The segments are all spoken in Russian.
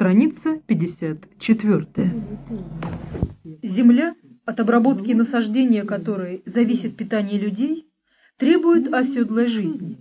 Страница 54. Земля, от обработки и насаждения которой зависит питание людей, требует оседлой жизни.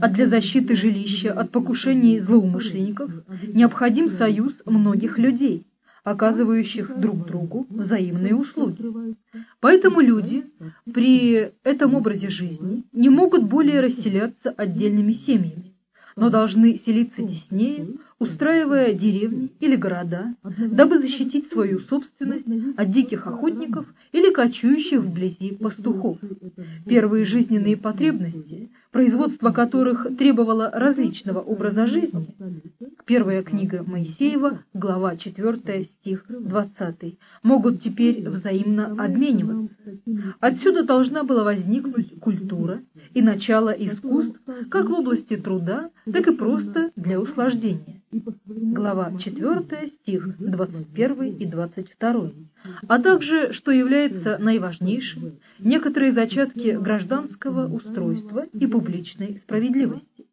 А для защиты жилища от покушений злоумышленников необходим союз многих людей, оказывающих друг другу взаимные услуги. Поэтому люди при этом образе жизни не могут более расселяться отдельными семьями, но должны селиться теснее, устраивая деревни или города, дабы защитить свою собственность от диких охотников или кочующих вблизи пастухов. Первые жизненные потребности, производство которых требовало различного образа жизни, первая книга Моисеева, глава 4, стих 20, могут теперь взаимно обмениваться. Отсюда должна была возникнуть культура и начало искусств как в области труда, так и просто для услаждения. Глава 4, стих 21 и 22, а также, что является наиважнейшим, некоторые зачатки гражданского устройства и публичной справедливости.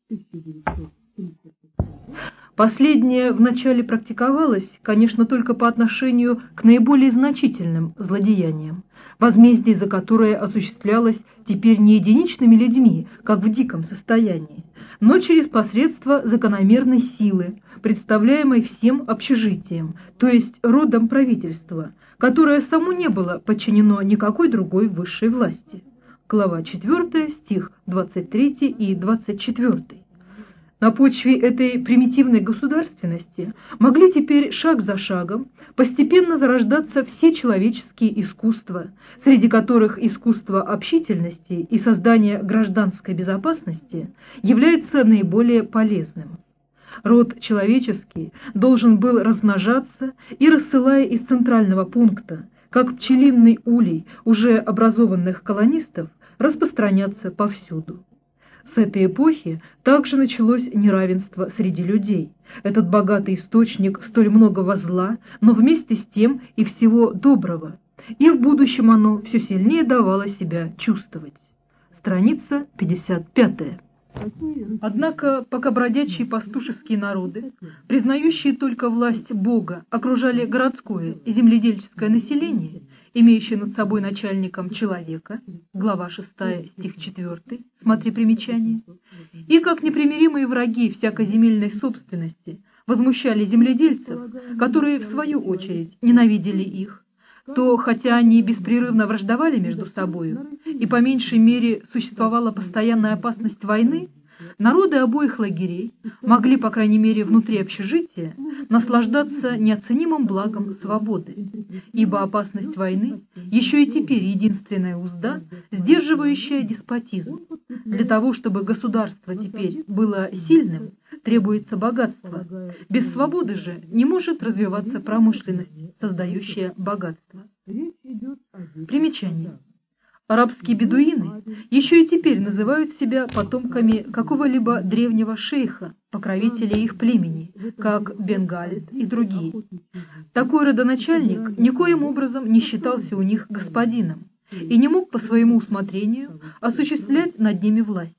Последнее вначале практиковалось, конечно, только по отношению к наиболее значительным злодеяниям, возмездие за которое осуществлялось теперь не единичными людьми, как в диком состоянии, но через посредство закономерной силы, представляемой всем общежитием, то есть родом правительства, которое само не было подчинено никакой другой высшей власти. Глава 4, стих 23 и 24. На почве этой примитивной государственности могли теперь шаг за шагом постепенно зарождаться все человеческие искусства, среди которых искусство общительности и создания гражданской безопасности является наиболее полезным. Род человеческий должен был размножаться и, рассылая из центрального пункта, как пчелиный улей уже образованных колонистов, распространяться повсюду. С этой эпохи также началось неравенство среди людей. Этот богатый источник столь многого зла, но вместе с тем и всего доброго. И в будущем оно все сильнее давало себя чувствовать. Страница 55. Однако, пока бродячие пастушеские народы, признающие только власть Бога, окружали городское и земледельческое население, имеющее над собой начальником человека, глава 6, стих 4, смотри примечание, и как непримиримые враги всякой земельной собственности возмущали земледельцев, которые, в свою очередь, ненавидели их, то, хотя они беспрерывно враждовали между собою, и по меньшей мере существовала постоянная опасность войны, народы обоих лагерей могли, по крайней мере, внутри общежития, наслаждаться неоценимым благом свободы, ибо опасность войны еще и теперь единственная узда, сдерживающая деспотизм. Для того, чтобы государство теперь было сильным, требуется богатство. Без свободы же не может развиваться промышленность, создающая богатство. Примечание. Арабские бедуины еще и теперь называют себя потомками какого-либо древнего шейха, покровителя их племени, как Бенгалит и другие. Такой родоначальник никоим образом не считался у них господином и не мог по своему усмотрению осуществлять над ними власть.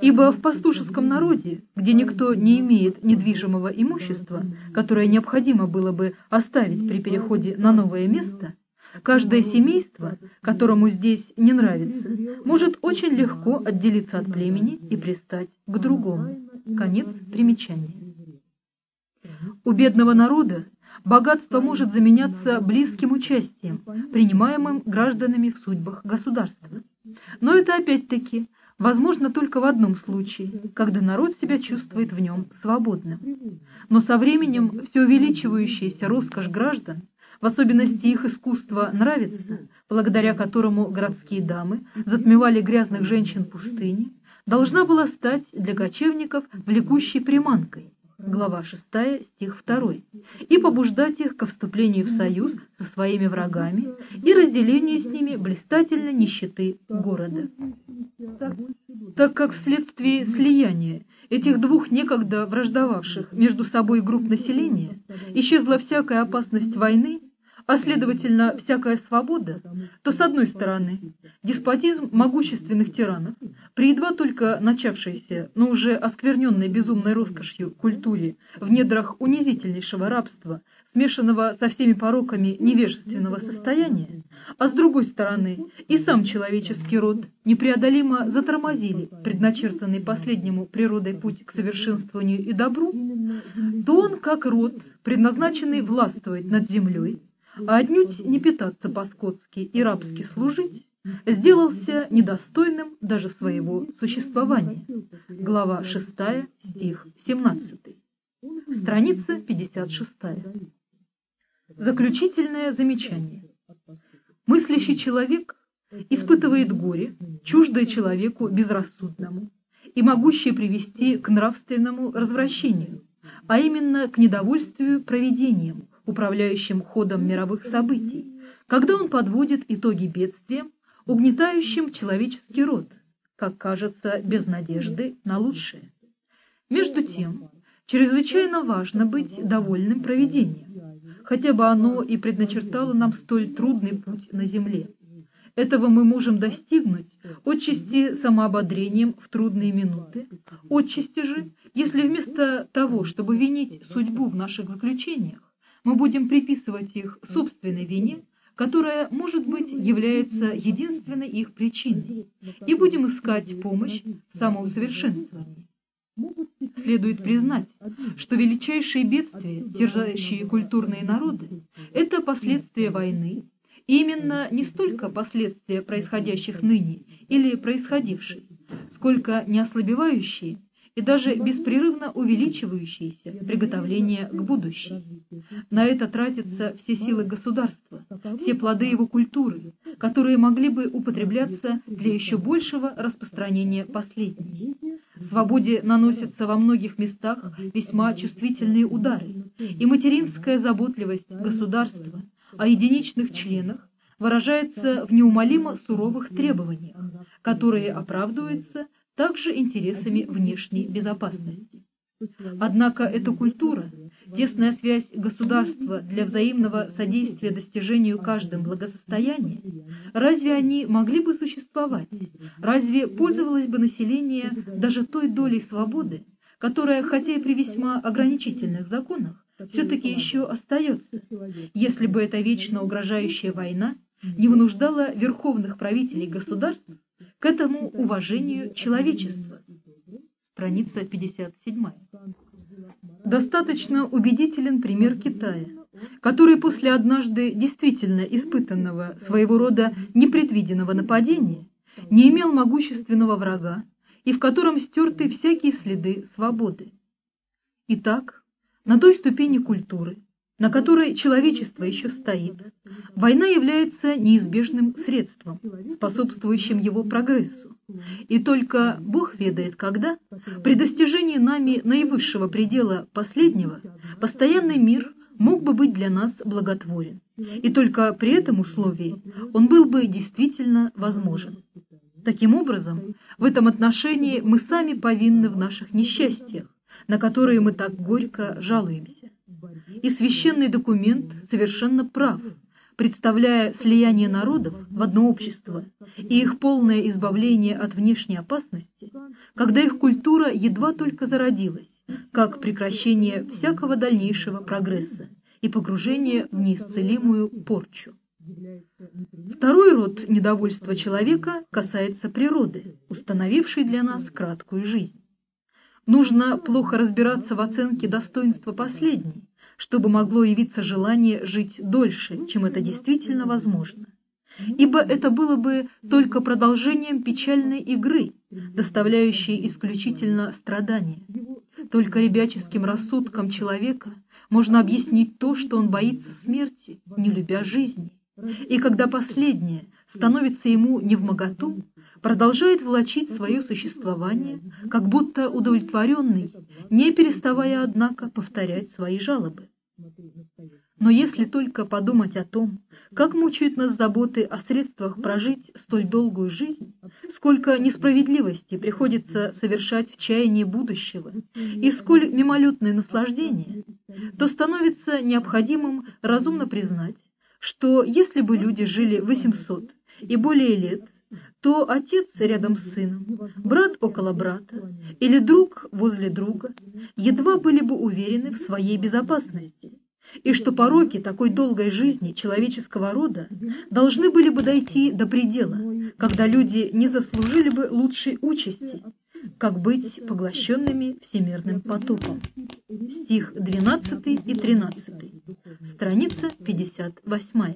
Ибо в пастушеском народе, где никто не имеет недвижимого имущества, которое необходимо было бы оставить при переходе на новое место, каждое семейство, которому здесь не нравится, может очень легко отделиться от племени и пристать к другому. Конец примечания. У бедного народа богатство может заменяться близким участием, принимаемым гражданами в судьбах государства. Но это опять-таки возможно только в одном случае, когда народ себя чувствует в нем свободным. Но со временем все увеличивающаяся роскошь граждан, в особенности их искусство нравится, благодаря которому городские дамы затмевали грязных женщин пустыни, должна была стать для кочевников влекущей приманкой, глава 6, стих 2, и побуждать их ко вступлению в союз со своими врагами и разделению с ними блистательной нищеты города. Так, так как вследствие слияния этих двух некогда враждовавших между собой групп населения исчезла всякая опасность войны, а следовательно всякая свобода, то с одной стороны деспотизм могущественных тиранов при едва только начавшейся, но уже оскверненной безумной роскошью культуре в недрах унизительнейшего рабства, смешанного со всеми пороками невежественного состояния, а с другой стороны и сам человеческий род непреодолимо затормозили предначертанный последнему природой путь к совершенствованию и добру, то он, как род, предназначенный властвовать над землей, а отнюдь не питаться по-скотски и рабски служить, сделался недостойным даже своего существования. Глава 6, стих 17. Страница 56. Заключительное замечание. Мыслящий человек испытывает горе, чуждое человеку безрассудному и могущее привести к нравственному развращению, а именно к недовольствию проведением, управляющим ходом мировых событий, когда он подводит итоги бедствиям, угнетающим человеческий род, как кажется, без надежды на лучшее. Между тем, чрезвычайно важно быть довольным проведением, хотя бы оно и предначертало нам столь трудный путь на земле. Этого мы можем достигнуть отчасти самоободрением в трудные минуты, отчасти же, если вместо того, чтобы винить судьбу в наших заключениях, мы будем приписывать их собственной вине, которая, может быть, является единственной их причиной, и будем искать помощь в самоусовершенствовании. Следует признать, что величайшие бедствия, держащие культурные народы, это последствия войны, и именно не столько последствия происходящих ныне или происходившей, сколько неослабевающие и даже беспрерывно увеличивающиеся приготовления к будущей. На это тратятся все силы государства, все плоды его культуры, которые могли бы употребляться для еще большего распространения последней. Свободе наносятся во многих местах весьма чувствительные удары, и материнская заботливость государства о единичных членах выражается в неумолимо суровых требованиях, которые оправдываются также интересами внешней безопасности. Однако эта культура, тесная связь государства для взаимного содействия достижению каждым благосостояния, разве они могли бы существовать? Разве пользовалось бы население даже той долей свободы, которая, хотя и при весьма ограничительных законах, все-таки еще остается, если бы эта вечно угрожающая война не вынуждала верховных правителей государств к этому уважению человечества. Страница 57. Достаточно убедителен пример Китая, который после однажды действительно испытанного своего рода непредвиденного нападения не имел могущественного врага и в котором стерты всякие следы свободы. Итак, на той ступени культуры, на которой человечество еще стоит, война является неизбежным средством, способствующим его прогрессу. И только Бог ведает, когда, при достижении нами наивысшего предела последнего, постоянный мир мог бы быть для нас благотворен. И только при этом условии он был бы действительно возможен. Таким образом, в этом отношении мы сами повинны в наших несчастьях, на которые мы так горько жалуемся. И священный документ совершенно прав, представляя слияние народов в одно общество и их полное избавление от внешней опасности, когда их культура едва только зародилась, как прекращение всякого дальнейшего прогресса и погружение в неисцелимую порчу. Второй род недовольства человека касается природы, установившей для нас краткую жизнь. Нужно плохо разбираться в оценке достоинства последней, чтобы могло явиться желание жить дольше, чем это действительно возможно. Ибо это было бы только продолжением печальной игры, доставляющей исключительно страдания. Только ребяческим рассудком человека можно объяснить то, что он боится смерти, не любя жизни. И когда последнее становится ему невмоготу, продолжает влачить свое существование, как будто удовлетворенный, не переставая, однако, повторять свои жалобы. Но если только подумать о том, как мучают нас заботы о средствах прожить столь долгую жизнь, сколько несправедливости приходится совершать в чаянии будущего и сколь мимолетное наслаждение, то становится необходимым разумно признать, что если бы люди жили 800 и более лет, то отец рядом с сыном, брат около брата или друг возле друга едва были бы уверены в своей безопасности, и что пороки такой долгой жизни человеческого рода должны были бы дойти до предела, когда люди не заслужили бы лучшей участи, как быть поглощенными всемирным потопом. Стих 12 и 13, страница 58.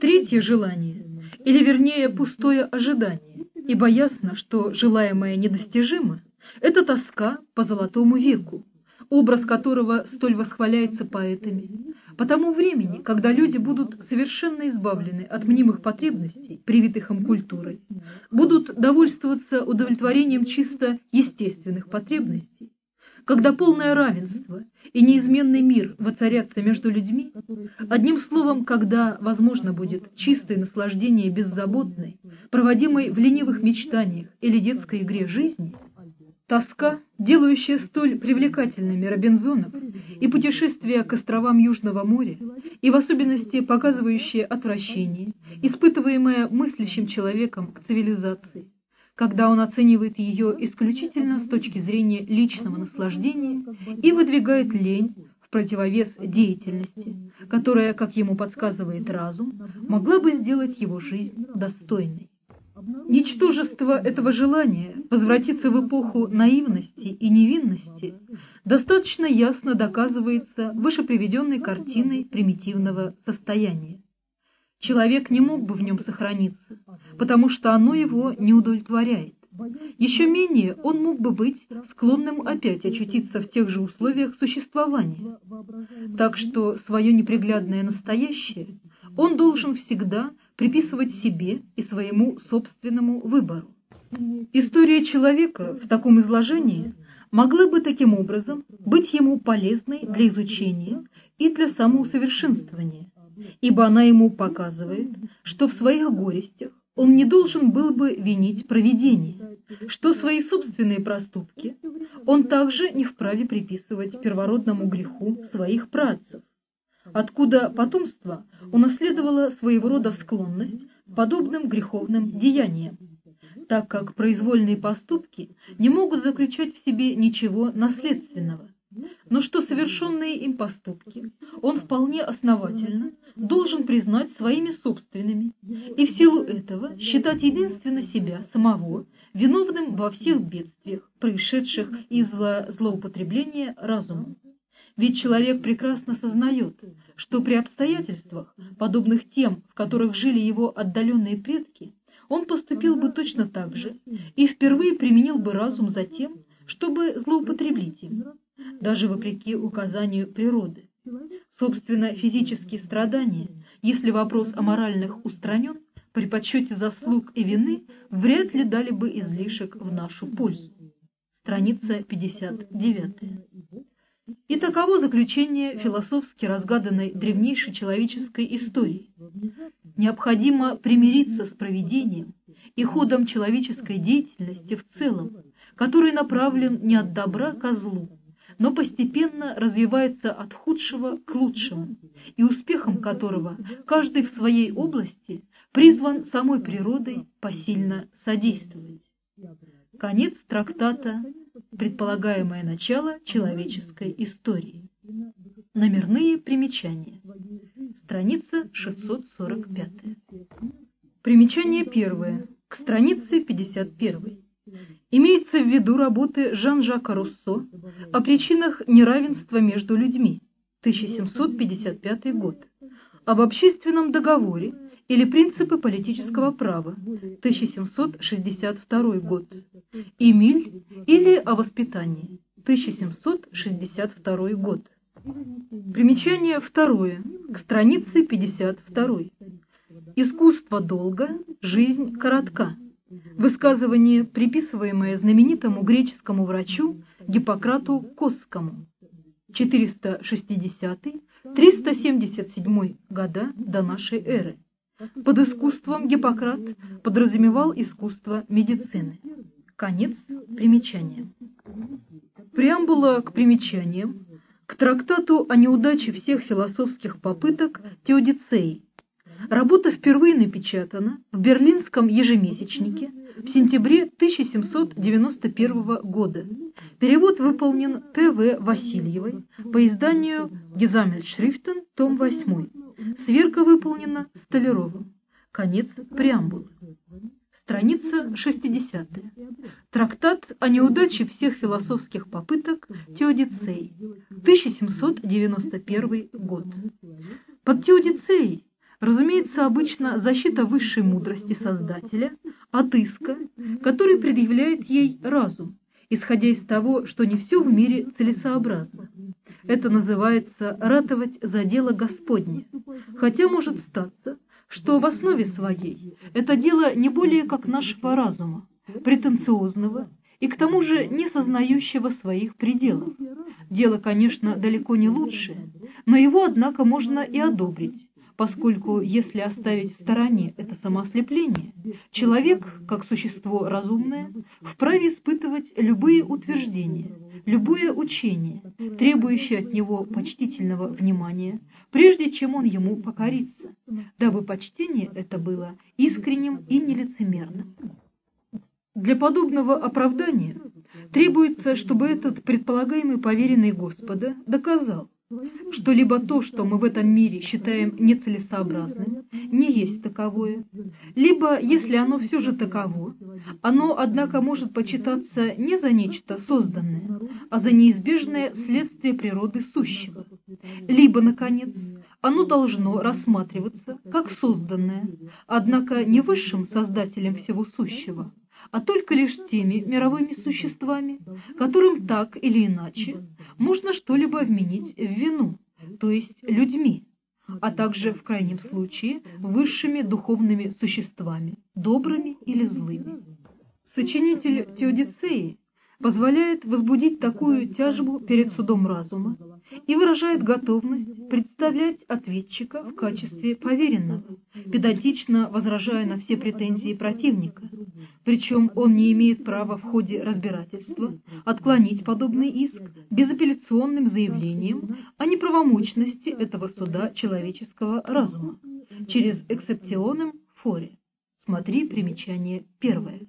Третье желание, или вернее пустое ожидание, ибо ясно, что желаемое недостижимо, это тоска по золотому веку, образ которого столь восхваляется поэтами, по тому времени, когда люди будут совершенно избавлены от мнимых потребностей, привитых им культурой, будут довольствоваться удовлетворением чисто естественных потребностей, когда полное равенство и неизменный мир воцарятся между людьми, одним словом, когда возможно будет чистое наслаждение беззаботной, проводимой в ленивых мечтаниях или детской игре жизни, тоска, делающая столь привлекательными Робинзонов, и путешествия к островам Южного моря, и в особенности показывающие отвращение, испытываемое мыслящим человеком к цивилизации, когда он оценивает ее исключительно с точки зрения личного наслаждения и выдвигает лень в противовес деятельности, которая, как ему подсказывает разум, могла бы сделать его жизнь достойной. Ничтожество этого желания возвратиться в эпоху наивности и невинности достаточно ясно доказывается вышеприведенной картиной примитивного состояния. Человек не мог бы в нем сохраниться, потому что оно его не удовлетворяет. Еще менее он мог бы быть склонным опять очутиться в тех же условиях существования. Так что свое неприглядное настоящее он должен всегда приписывать себе и своему собственному выбору. История человека в таком изложении могла бы таким образом быть ему полезной для изучения и для самоусовершенствования, ибо она ему показывает, что в своих горестях он не должен был бы винить провидение, что свои собственные проступки он также не вправе приписывать первородному греху своих працев, откуда потомство унаследовало своего рода склонность к подобным греховным деяниям, так как произвольные поступки не могут заключать в себе ничего наследственного, но что совершенные им поступки он вполне основательно должен признать своими собственными и в силу этого считать единственно себя самого виновным во всех бедствиях, происшедших из-за злоупотребления разумом. Ведь человек прекрасно сознает, что при обстоятельствах, подобных тем, в которых жили его отдаленные предки, он поступил бы точно так же и впервые применил бы разум за тем, чтобы злоупотребить им, даже вопреки указанию природы. Собственно, физические страдания, если вопрос о моральных устранен, при подсчете заслуг и вины вряд ли дали бы излишек в нашу пользу. Страница 59. И таково заключение философски разгаданной древнейшей человеческой истории. Необходимо примириться с проведением и ходом человеческой деятельности в целом, который направлен не от добра ко злу, но постепенно развивается от худшего к лучшему, и успехом которого каждый в своей области призван самой природой посильно содействовать. Конец трактата «Предполагаемое начало человеческой истории». Номерные примечания. Страница 645. Примечание первое. К странице 51. Имеется в виду работы Жан-Жака Руссо о причинах неравенства между людьми, 1755 год, об общественном договоре или принципы политического права, 1762 год, Эмиль или о воспитании, 1762 год. Примечание второе, к странице 52. Искусство долго, жизнь коротка. Высказывание, приписываемое знаменитому греческому врачу Гиппократу Косскому. 460-377 года до нашей эры. Под искусством Гиппократ подразумевал искусство медицины. Конец примечания. Преамбула к примечаниям к трактату о неудаче всех философских попыток Теодицеи. Работа впервые напечатана в Берлинском ежемесячнике в сентябре 1791 года. Перевод выполнен Т.В. Васильевой по изданию Гезамельшрифтен, том 8. Сверка выполнена Столяровым. Конец преамбулы. Страница 60. Трактат о неудаче всех философских попыток Теодицеи. 1791 год. Под Теодицеей разумеется обычно защита высшей мудрости Создателя от иска, который предъявляет ей разум, исходя из того, что не все в мире целесообразно. Это называется ратовать за дело Господне, хотя может статься, что в основе своей это дело не более как нашего разума, претенциозного и к тому же не сознающего своих пределов. Дело, конечно, далеко не лучшее, но его, однако, можно и одобрить, поскольку если оставить в стороне это самоослепление, человек, как существо разумное, вправе испытывать любые утверждения, любое учение, требующее от него почтительного внимания, прежде чем он ему покорится, дабы почтение это было искренним и нелицемерным. Для подобного оправдания требуется, чтобы этот предполагаемый поверенный Господа доказал, что либо то, что мы в этом мире считаем нецелесообразным, не есть таковое, либо, если оно все же таково, оно, однако, может почитаться не за нечто созданное, а за неизбежное следствие природы сущего, либо, наконец, оно должно рассматриваться как созданное, однако не высшим создателем всего сущего, а только лишь теми мировыми существами, которым так или иначе можно что-либо вменить в вину, то есть людьми, а также, в крайнем случае, высшими духовными существами, добрыми или злыми. Сочинитель Теодицеи позволяет возбудить такую тяжбу перед судом разума и выражает готовность представлять ответчика в качестве поверенного, педантично возражая на все претензии противника. Причем он не имеет права в ходе разбирательства отклонить подобный иск безапелляционным заявлением о неправомочности этого суда человеческого разума через эксепционным форе. Смотри примечание первое.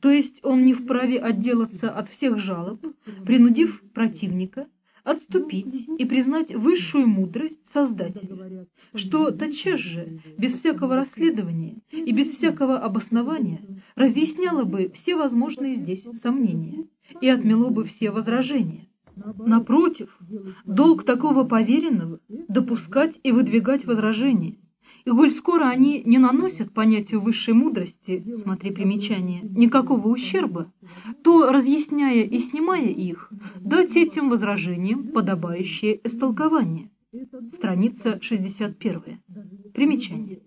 То есть он не вправе отделаться от всех жалоб, принудив противника отступить и признать высшую мудрость Создателя, что тотчас же, без всякого расследования и без всякого обоснования, разъясняло бы все возможные здесь сомнения и отмело бы все возражения. Напротив, долг такого поверенного – допускать и выдвигать возражения, и коль скоро они не наносят понятию высшей мудрости, смотри примечание, никакого ущерба, то, разъясняя и снимая их, дать этим возражениям подобающее истолкование. Страница 61. Примечание.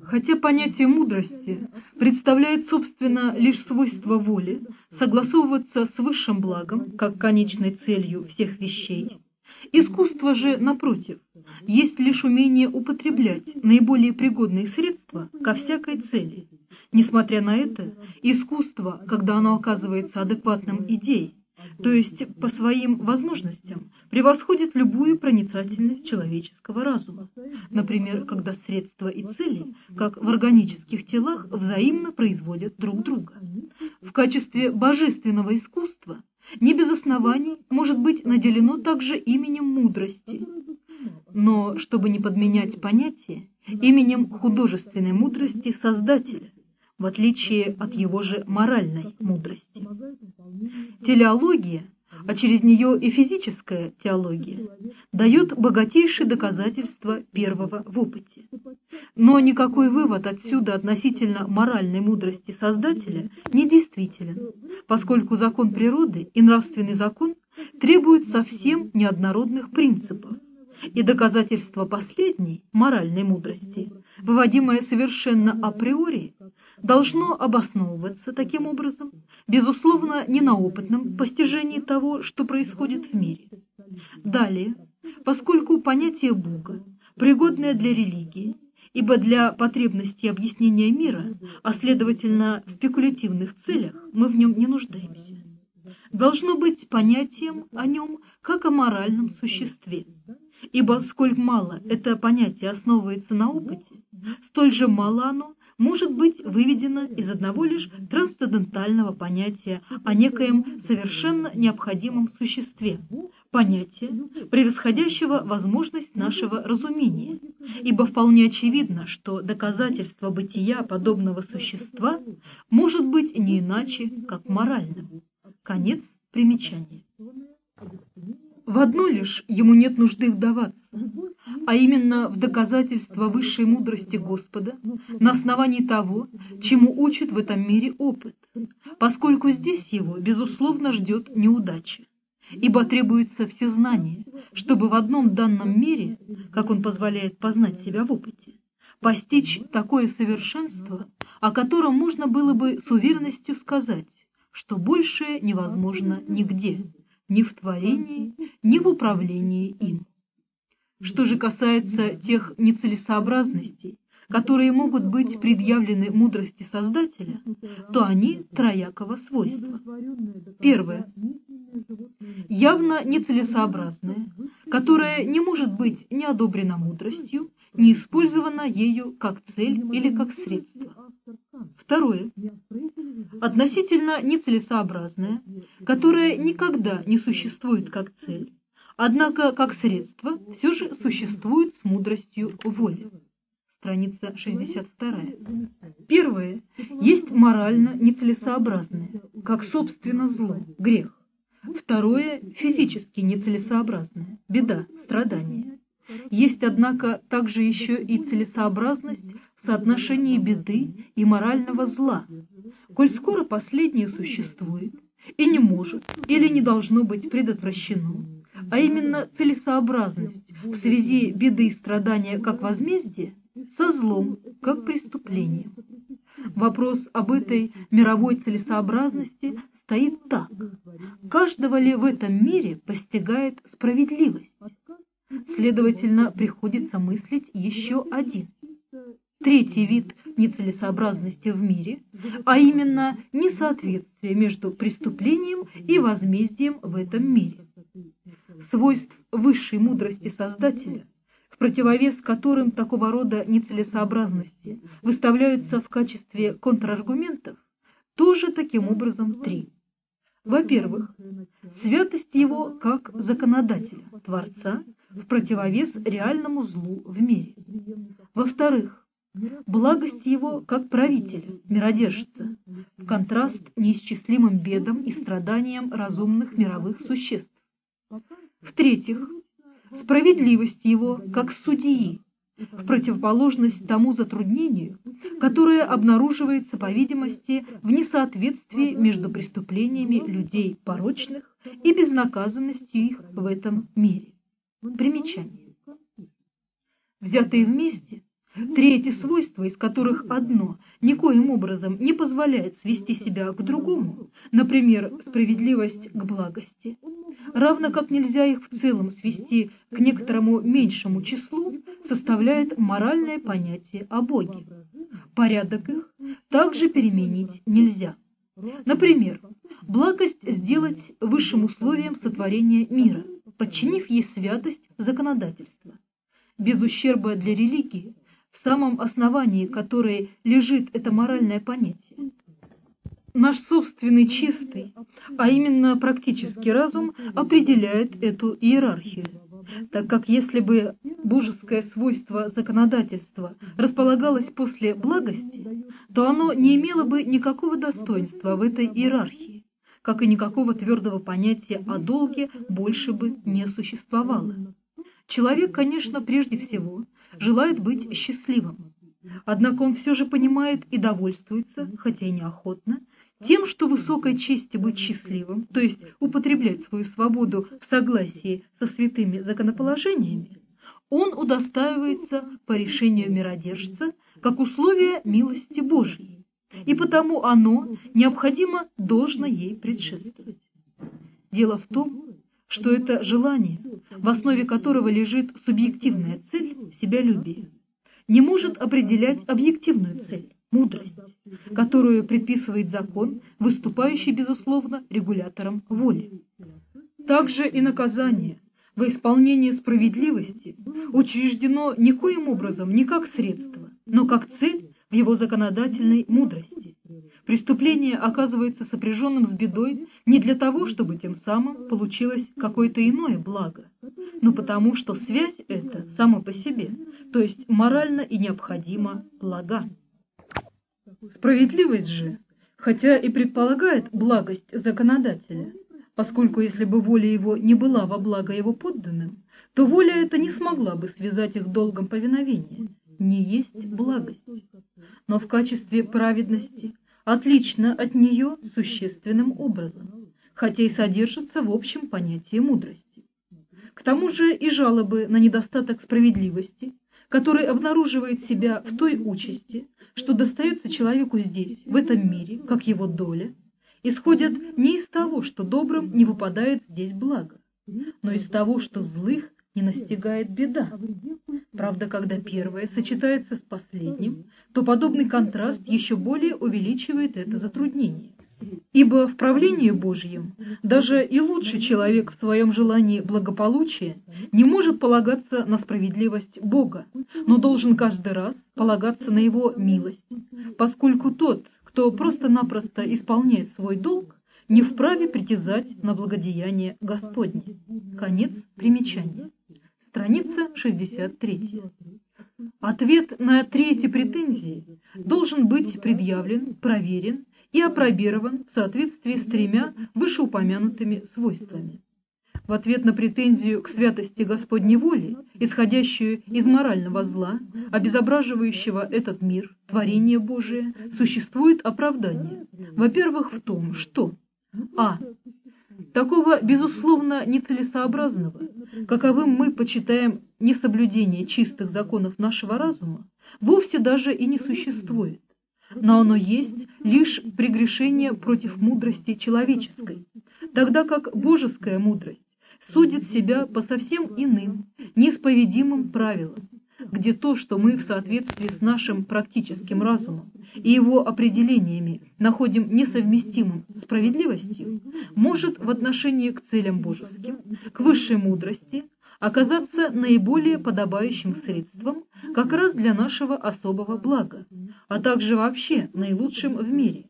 Хотя понятие мудрости представляет, собственно, лишь свойство воли, согласовываться с высшим благом, как конечной целью всех вещей, Искусство же, напротив, есть лишь умение употреблять наиболее пригодные средства ко всякой цели. Несмотря на это, искусство, когда оно оказывается адекватным идее, то есть по своим возможностям, превосходит любую проницательность человеческого разума. Например, когда средства и цели, как в органических телах, взаимно производят друг друга. В качестве божественного искусства не без оснований может быть наделено также именем мудрости. Но, чтобы не подменять понятие, именем художественной мудрости Создателя, в отличие от его же моральной мудрости. Телеология – а через нее и физическая теология, дает богатейшие доказательства первого в опыте. Но никакой вывод отсюда относительно моральной мудрости Создателя не действителен, поскольку закон природы и нравственный закон требуют совсем неоднородных принципов, и доказательство последней, моральной мудрости, выводимое совершенно априори, должно обосновываться таким образом, безусловно, не на опытном постижении того, что происходит в мире. Далее, поскольку понятие Бога, пригодное для религии, ибо для потребностей объяснения мира, а следовательно в спекулятивных целях, мы в нем не нуждаемся. должно быть понятием о нем как о моральном существе. Ибо сколь мало это понятие основывается на опыте, столь же мало оно может быть выведено из одного лишь трансцендентального понятия о некоем совершенно необходимом существе, понятия, превосходящего возможность нашего разумения, ибо вполне очевидно, что доказательство бытия подобного существа может быть не иначе, как моральным. Конец примечания. В одно лишь ему нет нужды вдаваться, а именно в доказательство высшей мудрости Господа на основании того, чему учит в этом мире опыт, поскольку здесь его, безусловно, ждет неудача. Ибо требуется все знания, чтобы в одном данном мире, как он позволяет познать себя в опыте, постичь такое совершенство, о котором можно было бы с уверенностью сказать, что большее невозможно нигде ни в творении, ни в управлении им. Что же касается тех нецелесообразностей, которые могут быть предъявлены мудрости Создателя, то они троякого свойства. Первое. Явно нецелесообразное, которое не может быть ни одобрено мудростью, ни использовано ею как цель или как средство. Второе. Относительно нецелесообразное, которое никогда не существует как цель, однако как средство все же существует с мудростью воли. Страница 62. Первое есть морально нецелесообразное, как собственно зло, грех. Второе – физически нецелесообразное, беда, страдание. Есть, однако, также еще и целесообразность в соотношении беды и морального зла, коль скоро последнее существует и не может или не должно быть предотвращено, а именно целесообразность в связи беды и страдания как возмездие со злом как преступлением. Вопрос об этой мировой целесообразности стоит так. Каждого ли в этом мире постигает справедливость? Следовательно, приходится мыслить еще один. Третий вид нецелесообразности в мире, а именно несоответствие между преступлением и возмездием в этом мире. Свойств высшей мудрости Создателя, в противовес которым такого рода нецелесообразности выставляются в качестве контраргументов, тоже таким образом три. Во-первых, святость его как законодателя, Творца, в противовес реальному злу в мире. Во-вторых, благость его как правителя, миродержца, в контраст неисчислимым бедам и страданиям разумных мировых существ. В-третьих, справедливость его как судьи, в противоположность тому затруднению, которое обнаруживается, по видимости, в несоответствии между преступлениями людей порочных и безнаказанностью их в этом мире. Примечание. Взятые вместе, третьи свойства, из которых одно никоим образом не позволяет свести себя к другому, например, справедливость к благости, равно как нельзя их в целом свести к некоторому меньшему числу, составляет моральное понятие о Боге. Порядок их также переменить нельзя. Например, благость сделать высшим условием сотворения мира, подчинив ей святость законодательства. Без ущерба для религии, в самом основании которой лежит это моральное понятие. Наш собственный чистый, а именно практический разум определяет эту иерархию так как если бы божеское свойство законодательства располагалось после благости, то оно не имело бы никакого достоинства в этой иерархии, как и никакого твердого понятия о долге больше бы не существовало. Человек, конечно, прежде всего желает быть счастливым, однако он все же понимает и довольствуется, хотя и неохотно, тем, что высокой чести быть счастливым, то есть употреблять свою свободу в согласии со святыми законоположениями, он удостаивается по решению миродержца как условие милости Божьей, и потому оно необходимо должно ей предшествовать. Дело в том, что это желание, в основе которого лежит субъективная цель – себялюбие, не может определять объективную цель мудрость, которую предписывает закон, выступающий, безусловно, регулятором воли. Также и наказание во исполнение справедливости учреждено никоим образом не как средство, но как цель в его законодательной мудрости. Преступление оказывается сопряженным с бедой не для того, чтобы тем самым получилось какое-то иное благо, но потому что связь эта сама по себе, то есть морально и необходимо блага. Справедливость же, хотя и предполагает благость законодателя, поскольку если бы воля его не была во благо его подданным, то воля эта не смогла бы связать их долгом повиновения, не есть благость. Но в качестве праведности отлично от нее существенным образом, хотя и содержится в общем понятии мудрости. К тому же и жалобы на недостаток справедливости, который обнаруживает себя в той участи, что достается человеку здесь, в этом мире, как его доля, исходят не из того, что добрым не выпадает здесь благо, но из того, что злых не настигает беда. Правда, когда первое сочетается с последним, то подобный контраст еще более увеличивает это затруднение. Ибо в правлении Божьем даже и лучший человек в своем желании благополучия не может полагаться на справедливость Бога, но должен каждый раз полагаться на его милость, поскольку тот, кто просто-напросто исполняет свой долг, не вправе притязать на благодеяние Господне. Конец примечания. Страница 63. Ответ на три эти претензии должен быть предъявлен, проверен и опробирован в соответствии с тремя вышеупомянутыми свойствами. В ответ на претензию к святости Господней воли, исходящую из морального зла, обезображивающего этот мир, творение Божие, существует оправдание. Во-первых, в том, что а. Такого, безусловно, нецелесообразного, каковым мы почитаем несоблюдение чистых законов нашего разума, вовсе даже и не существует. Но оно есть лишь прегрешение против мудрости человеческой, тогда как божеская мудрость судит себя по совсем иным, неисповедимым правилам, где то, что мы в соответствии с нашим практическим разумом и его определениями находим несовместимым с справедливостью, может в отношении к целям божеским, к высшей мудрости, оказаться наиболее подобающим средством как раз для нашего особого блага, а также вообще наилучшим в мире.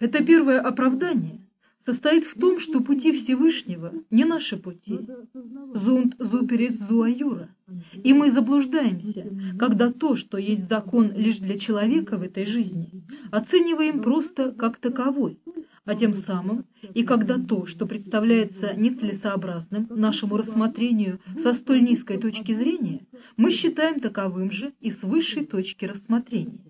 Это первое оправдание состоит в том, что пути Всевышнего не наши пути. Зунд зуперес зуаюра. И мы заблуждаемся, когда то, что есть закон лишь для человека в этой жизни, оцениваем просто как таковой, а тем самым и когда то, что представляется нецелесообразным нашему рассмотрению со столь низкой точки зрения, мы считаем таковым же и с высшей точки рассмотрения.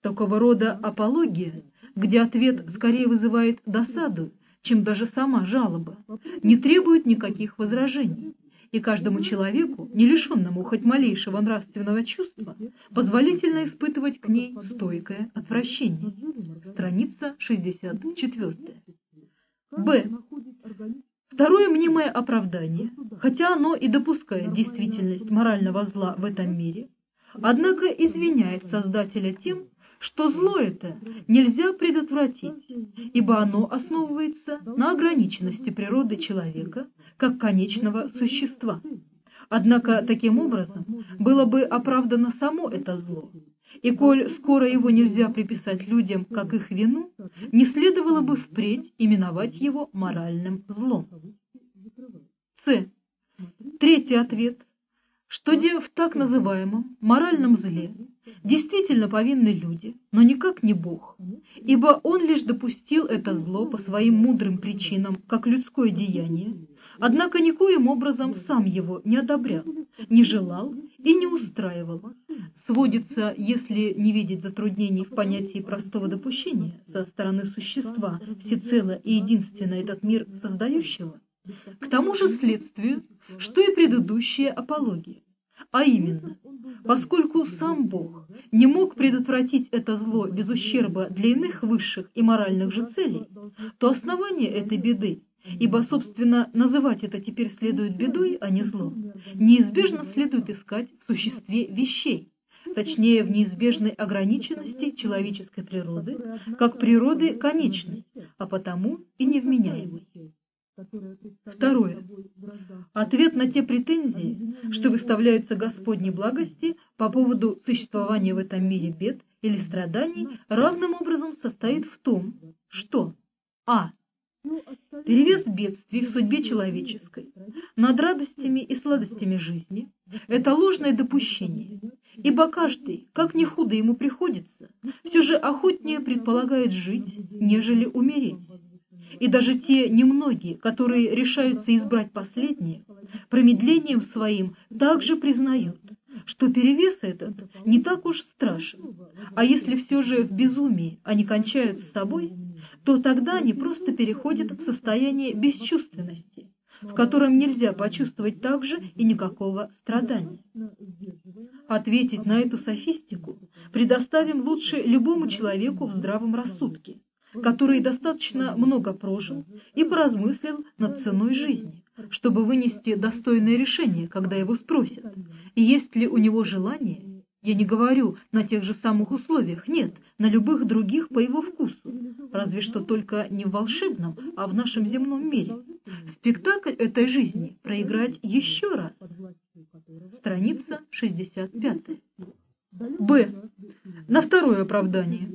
Такого рода апология, где ответ скорее вызывает досаду, чем даже сама жалоба, не требует никаких возражений, и каждому человеку, не лишенному хоть малейшего нравственного чувства, позволительно испытывать к ней стойкое отвращение. Страница 64. Б. Второе мнимое оправдание, хотя оно и допускает действительность морального зла в этом мире, однако извиняет Создателя тем, что зло это нельзя предотвратить, ибо оно основывается на ограниченности природы человека как конечного существа. Однако таким образом было бы оправдано само это зло, и коль скоро его нельзя приписать людям как их вину, не следовало бы впредь именовать его моральным злом. С. Третий ответ, что де в так называемом моральном зле действительно повинны люди, но никак не Бог, ибо Он лишь допустил это зло по своим мудрым причинам, как людское деяние, однако никоим образом сам его не одобрял, не желал и не устраивал. Сводится, если не видеть затруднений в понятии простого допущения со стороны существа, всецело и единственно этот мир создающего, к тому же следствию, что и предыдущие апологии, а именно – Поскольку сам Бог не мог предотвратить это зло без ущерба для иных высших и моральных же целей, то основание этой беды, ибо, собственно, называть это теперь следует бедой, а не злом, неизбежно следует искать в существе вещей, точнее в неизбежной ограниченности человеческой природы, как природы конечной, а потому и невменяемой. Второе. Ответ на те претензии, что выставляются Господней благости по поводу существования в этом мире бед или страданий, равным образом состоит в том, что а. Перевес бедствий в судьбе человеческой над радостями и сладостями жизни – это ложное допущение, ибо каждый, как ни худо ему приходится, все же охотнее предполагает жить, нежели умереть. И даже те немногие, которые решаются избрать последнее, промедлением своим также признают, что перевес этот не так уж страшен, а если все же в безумии они кончают с собой, то тогда они просто переходят в состояние бесчувственности, в котором нельзя почувствовать также и никакого страдания. Ответить на эту софистику предоставим лучше любому человеку в здравом рассудке, который достаточно много прожил и поразмыслил над ценой жизни, чтобы вынести достойное решение, когда его спросят, и есть ли у него желание, я не говорю на тех же самых условиях, нет, на любых других по его вкусу, разве что только не в волшебном, а в нашем земном мире. Спектакль этой жизни проиграть еще раз. Страница 65. Б. На второе оправдание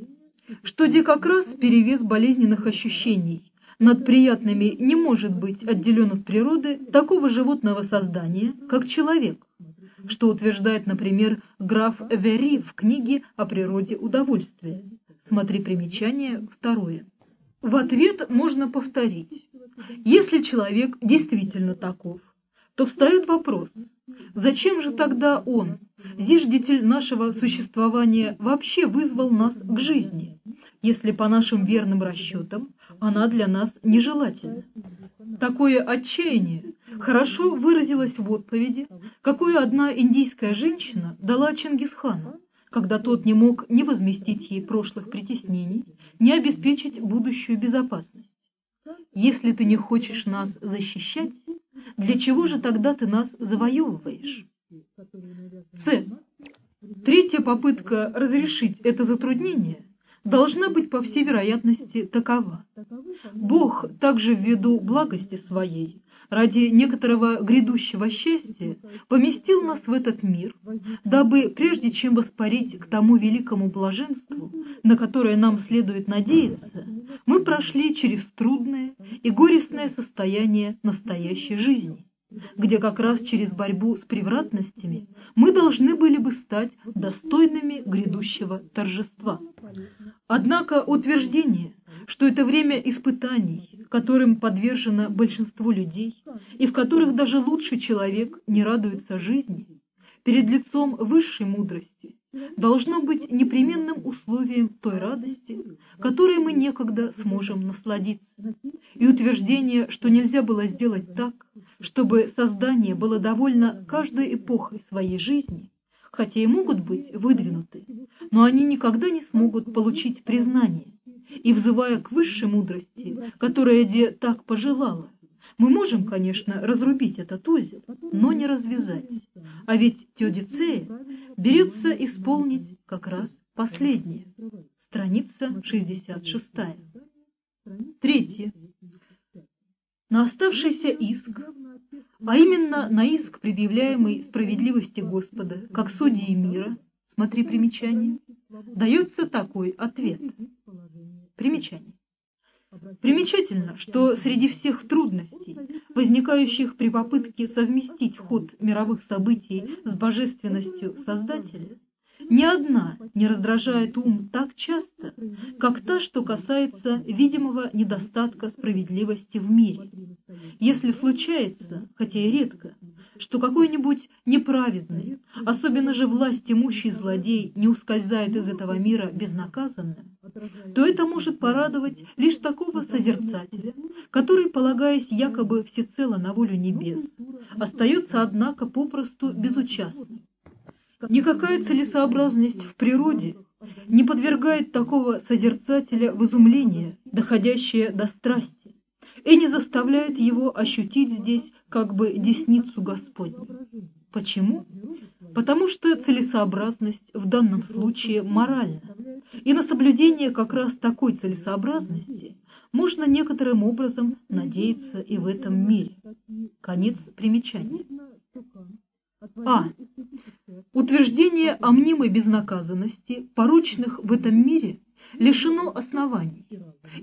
что где как раз перевес болезненных ощущений над приятными не может быть отделен от природы такого животного создания, как человек, что утверждает, например, граф Вери в книге о природе удовольствия. Смотри примечание второе. В ответ можно повторить. Если человек действительно таков, то встает вопрос, зачем же тогда он, зиждитель нашего существования, вообще вызвал нас к жизни, если по нашим верным расчетам она для нас нежелательна? Такое отчаяние хорошо выразилось в отповеди, какую одна индийская женщина дала Чингисхану, когда тот не мог ни возместить ей прошлых притеснений, ни обеспечить будущую безопасность. Если ты не хочешь нас защищать, для чего же тогда ты нас завоевываешь? С. Третья попытка разрешить это затруднение должна быть, по всей вероятности, такова. Бог также ввиду благости своей ради некоторого грядущего счастья поместил нас в этот мир, дабы, прежде чем воспарить к тому великому блаженству, на которое нам следует надеяться, мы прошли через трудное и горестное состояние настоящей жизни, где как раз через борьбу с превратностями мы должны были бы стать достойными грядущего торжества. Однако утверждение, что это время испытаний, которым подвержено большинство людей, и в которых даже лучший человек не радуется жизни, перед лицом высшей мудрости, должно быть непременным условием той радости, которой мы некогда сможем насладиться. И утверждение, что нельзя было сделать так, чтобы создание было довольно каждой эпохой своей жизни, хотя и могут быть выдвинуты, но они никогда не смогут получить признание. И взывая к высшей мудрости, которая Де так пожелала, мы можем, конечно, разрубить этот узел, но не развязать. А ведь Теодицея берется исполнить как раз последнее. Страница 66. Третье. На оставшийся иск, а именно на иск, предъявляемый справедливости Господа, как судьи мира, смотри примечание, дается такой ответ. Примечание. Примечательно, что среди всех трудностей, возникающих при попытке совместить ход мировых событий с божественностью Создателя, ни одна не раздражает ум так часто, как та, что касается видимого недостатка справедливости в мире. Если случается, хотя и редко, что какой-нибудь неправедный, особенно же власть имущий злодей, не ускользает из этого мира безнаказанным, то это может порадовать лишь такого созерцателя, который, полагаясь якобы всецело на волю небес, остается, однако, попросту безучастным. Никакая целесообразность в природе не подвергает такого созерцателя в изумление, доходящее до страсти, и не заставляет его ощутить здесь как бы десницу Господню. Почему? потому что целесообразность в данном случае моральна, и на соблюдение как раз такой целесообразности можно некоторым образом надеяться и в этом мире. Конец примечания. А. Утверждение о мнимой безнаказанности порочных в этом мире лишено оснований,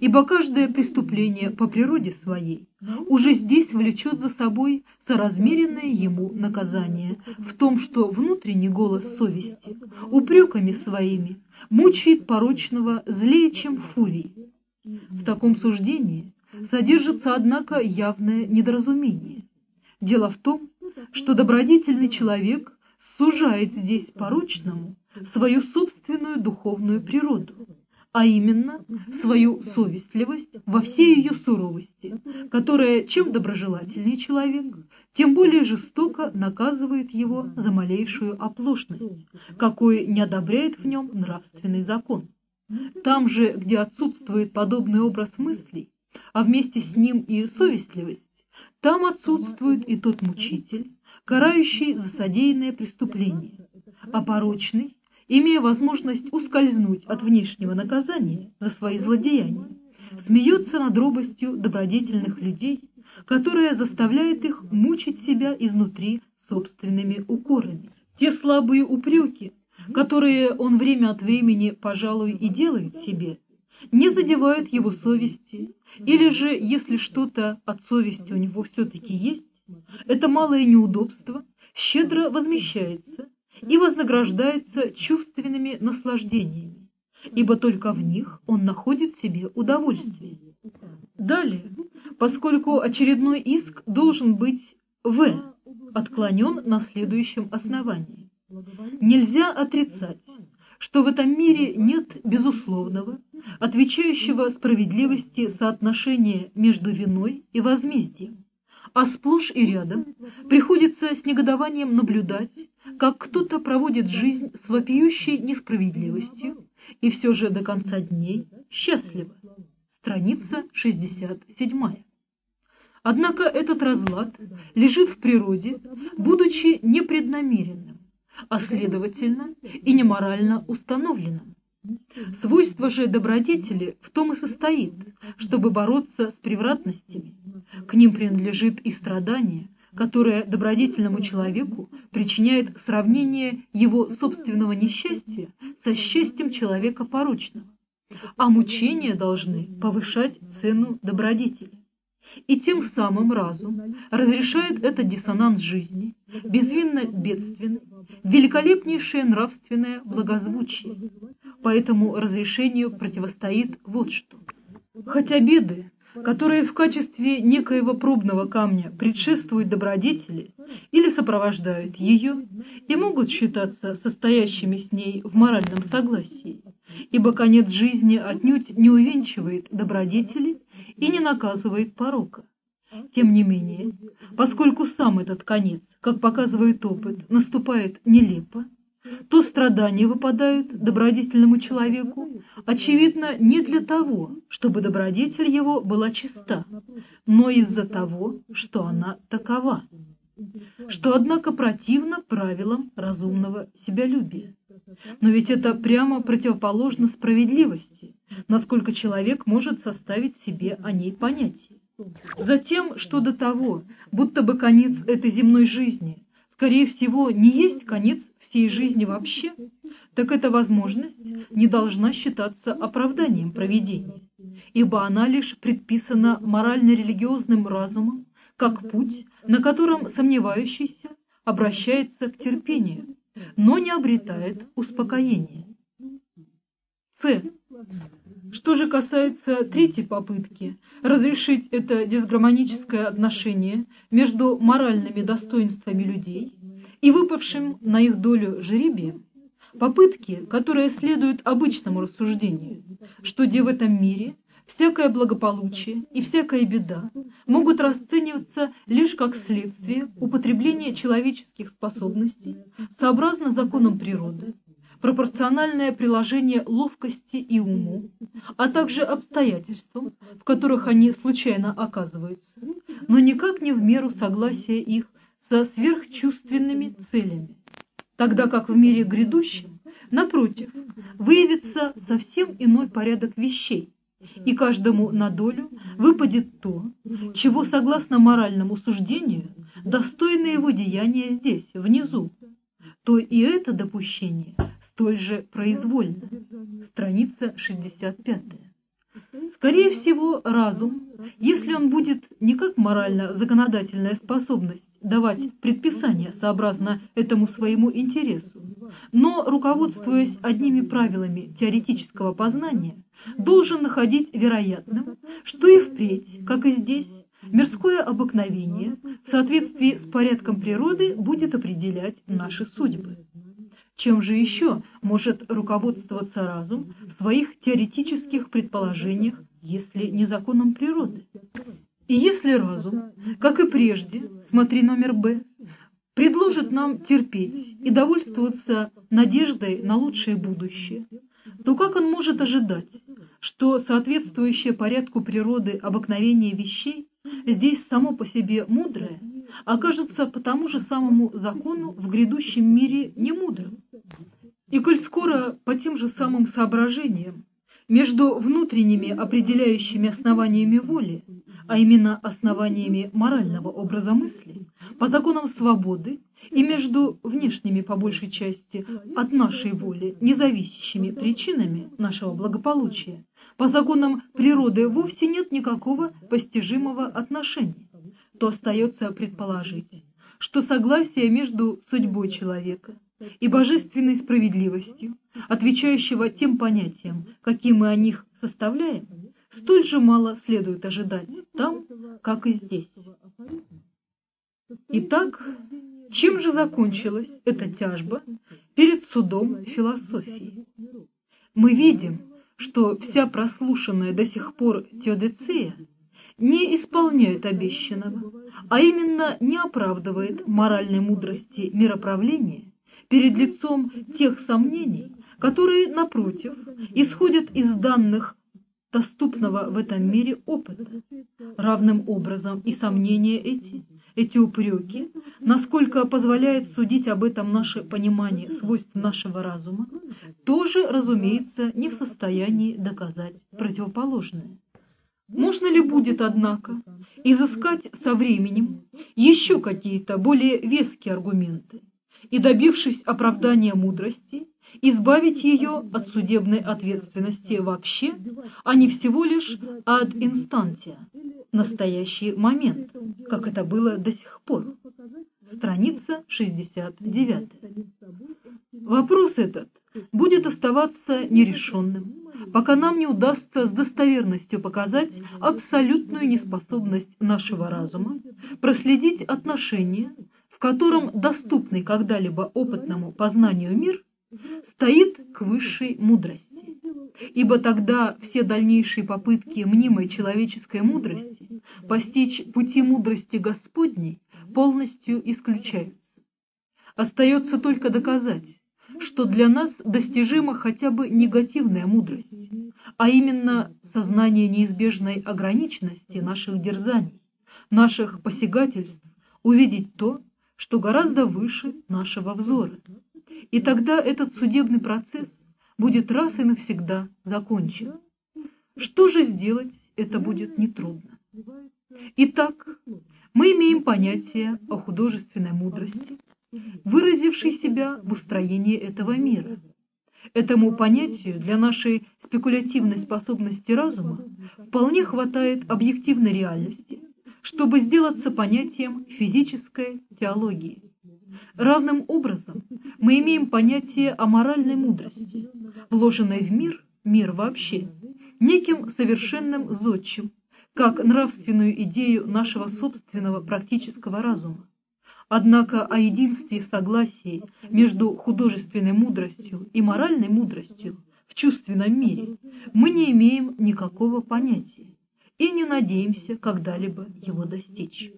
ибо каждое преступление по природе своей уже здесь влечет за собой соразмеренное ему наказание в том, что внутренний голос совести упреками своими мучает порочного злее, чем фурий. В таком суждении содержится, однако, явное недоразумение. Дело в том, что добродетельный человек сужает здесь порочному свою собственную духовную природу, а именно свою совестливость во всей ее суровости, которая чем доброжелательнее человек, тем более жестоко наказывает его за малейшую оплошность, какой не одобряет в нем нравственный закон. Там же, где отсутствует подобный образ мыслей, а вместе с ним и совестливость, там отсутствует и тот мучитель, карающий за содеянное преступление, а порочный, имея возможность ускользнуть от внешнего наказания за свои злодеяния, смеется над робостью добродетельных людей, которая заставляет их мучить себя изнутри собственными укорами. Те слабые упреки, которые он время от времени, пожалуй, и делает себе, не задевают его совести или же, если что-то от совести у него все-таки есть, это малое неудобство щедро возмещается и вознаграждается чувственными наслаждениями, ибо только в них он находит себе удовольствие. Далее, поскольку очередной иск должен быть В, отклонен на следующем основании. Нельзя отрицать, что в этом мире нет безусловного, отвечающего справедливости соотношения между виной и возмездием, а сплошь и рядом приходится с негодованием наблюдать, как кто-то проводит жизнь с вопиющей несправедливостью и все же до конца дней счастливо. Страница 67. Однако этот разлад лежит в природе, будучи непреднамеренным а следовательно и неморально установленным. Свойство же добродетели в том и состоит, чтобы бороться с превратностями. К ним принадлежит и страдание, которое добродетельному человеку причиняет сравнение его собственного несчастья со счастьем человека порочного. А мучения должны повышать цену добродетели и тем самым разум разрешает этот диссонанс жизни, безвинно бедственный, великолепнейшее нравственное благозвучие. Поэтому разрешению противостоит вот что. Хотя беды, которые в качестве некоего пробного камня предшествуют добродетели или сопровождают ее, и могут считаться состоящими с ней в моральном согласии, ибо конец жизни отнюдь не увенчивает добродетели и не наказывает порока. Тем не менее, поскольку сам этот конец, как показывает опыт, наступает нелепо, то страдания выпадают добродетельному человеку, очевидно, не для того, чтобы добродетель его была чиста, но из-за того, что она такова, что, однако, противно правилам разумного себялюбия. Но ведь это прямо противоположно справедливости, насколько человек может составить себе о ней понятие. Затем, что до того, будто бы конец этой земной жизни, скорее всего, не есть конец всей жизни вообще, так эта возможность не должна считаться оправданием проведения, ибо она лишь предписана морально-религиозным разумом, как путь, на котором сомневающийся обращается к терпению, но не обретает успокоения. С. Что же касается третьей попытки разрешить это дисгармоническое отношение между моральными достоинствами людей и выпавшим на их долю жребием, попытки, которые следуют обычному рассуждению, что где в этом мире всякое благополучие и всякая беда могут расцениваться лишь как следствие употребления человеческих способностей сообразно законам природы, пропорциональное приложение ловкости и уму, а также обстоятельствам, в которых они случайно оказываются, но никак не в меру согласия их со сверхчувственными целями. тогда как в мире грядущем, напротив, выявится совсем иной порядок вещей, и каждому на долю выпадет то, чего, согласно моральному суждению, достойно его деяния здесь, внизу, то и это допущение столь же произвольно. Страница 65. Скорее всего, разум, если он будет не как морально-законодательная способность давать предписания сообразно этому своему интересу, но, руководствуясь одними правилами теоретического познания, должен находить вероятным, что и впредь, как и здесь, мирское обыкновение в соответствии с порядком природы будет определять наши судьбы. Чем же еще может руководствоваться разум в своих теоретических предположениях, если не законом природы? И если разум, как и прежде, смотри номер «Б», предложит нам терпеть и довольствоваться надеждой на лучшее будущее, то как он может ожидать, что соответствующее порядку природы обыкновение вещей здесь само по себе мудрое окажется по тому же самому закону в грядущем мире немудрым? И коль скоро по тем же самым соображениям между внутренними определяющими основаниями воли, а именно основаниями морального образа мысли, по законам свободы и между внешними, по большей части, от нашей воли, независящими причинами нашего благополучия, по законам природы вовсе нет никакого постижимого отношения, то остается предположить, что согласие между судьбой человека и божественной справедливостью, отвечающего тем понятиям, какие мы о них составляем, столь же мало следует ожидать там, как и здесь. Итак, чем же закончилась эта тяжба перед судом философии? Мы видим, что вся прослушанная до сих пор теодицея не исполняет обещанного, а именно не оправдывает моральной мудрости мироправления перед лицом тех сомнений, которые, напротив, исходят из данных доступного в этом мире опыта. Равным образом и сомнения эти, эти упреки, насколько позволяет судить об этом наше понимание свойств нашего разума, тоже, разумеется, не в состоянии доказать противоположное. Можно ли будет, однако, изыскать со временем еще какие-то более веские аргументы, и, добившись оправдания мудрости, избавить ее от судебной ответственности вообще, а не всего лишь от инстантия, настоящий момент, как это было до сих пор. Страница 69. Вопрос этот будет оставаться нерешенным, пока нам не удастся с достоверностью показать абсолютную неспособность нашего разума проследить отношения котором доступный когда-либо опытному познанию мир стоит к высшей мудрости. Ибо тогда все дальнейшие попытки мнимой человеческой мудрости постичь пути мудрости Господней полностью исключаются. Остается только доказать, что для нас достижима хотя бы негативная мудрость, а именно сознание неизбежной ограниченности наших дерзаний, наших посягательств, увидеть то, что гораздо выше нашего взора. И тогда этот судебный процесс будет раз и навсегда закончен. Что же сделать, это будет нетрудно. Итак, мы имеем понятие о художественной мудрости, выразившей себя в устроении этого мира. Этому понятию для нашей спекулятивной способности разума вполне хватает объективной реальности – чтобы сделаться понятием физической теологии. Равным образом мы имеем понятие о моральной мудрости, вложенной в мир, мир вообще, неким совершенным зодчим, как нравственную идею нашего собственного практического разума. Однако о единстве в согласии между художественной мудростью и моральной мудростью в чувственном мире мы не имеем никакого понятия и не надеемся когда-либо его достичь.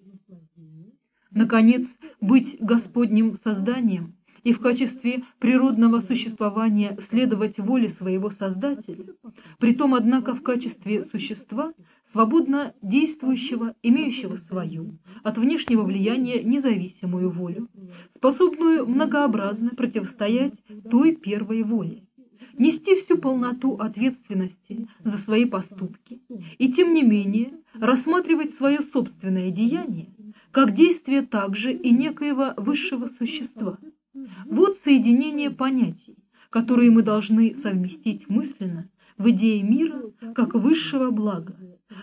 Наконец, быть Господним созданием и в качестве природного существования следовать воле своего Создателя, притом, однако, в качестве существа, свободно действующего, имеющего свою, от внешнего влияния независимую волю, способную многообразно противостоять той первой воле, нести всю полноту ответственности за свои поступки и, тем не менее, рассматривать свое собственное деяние как действие также и некоего высшего существа. Вот соединение понятий, которые мы должны совместить мысленно в идее мира как высшего блага.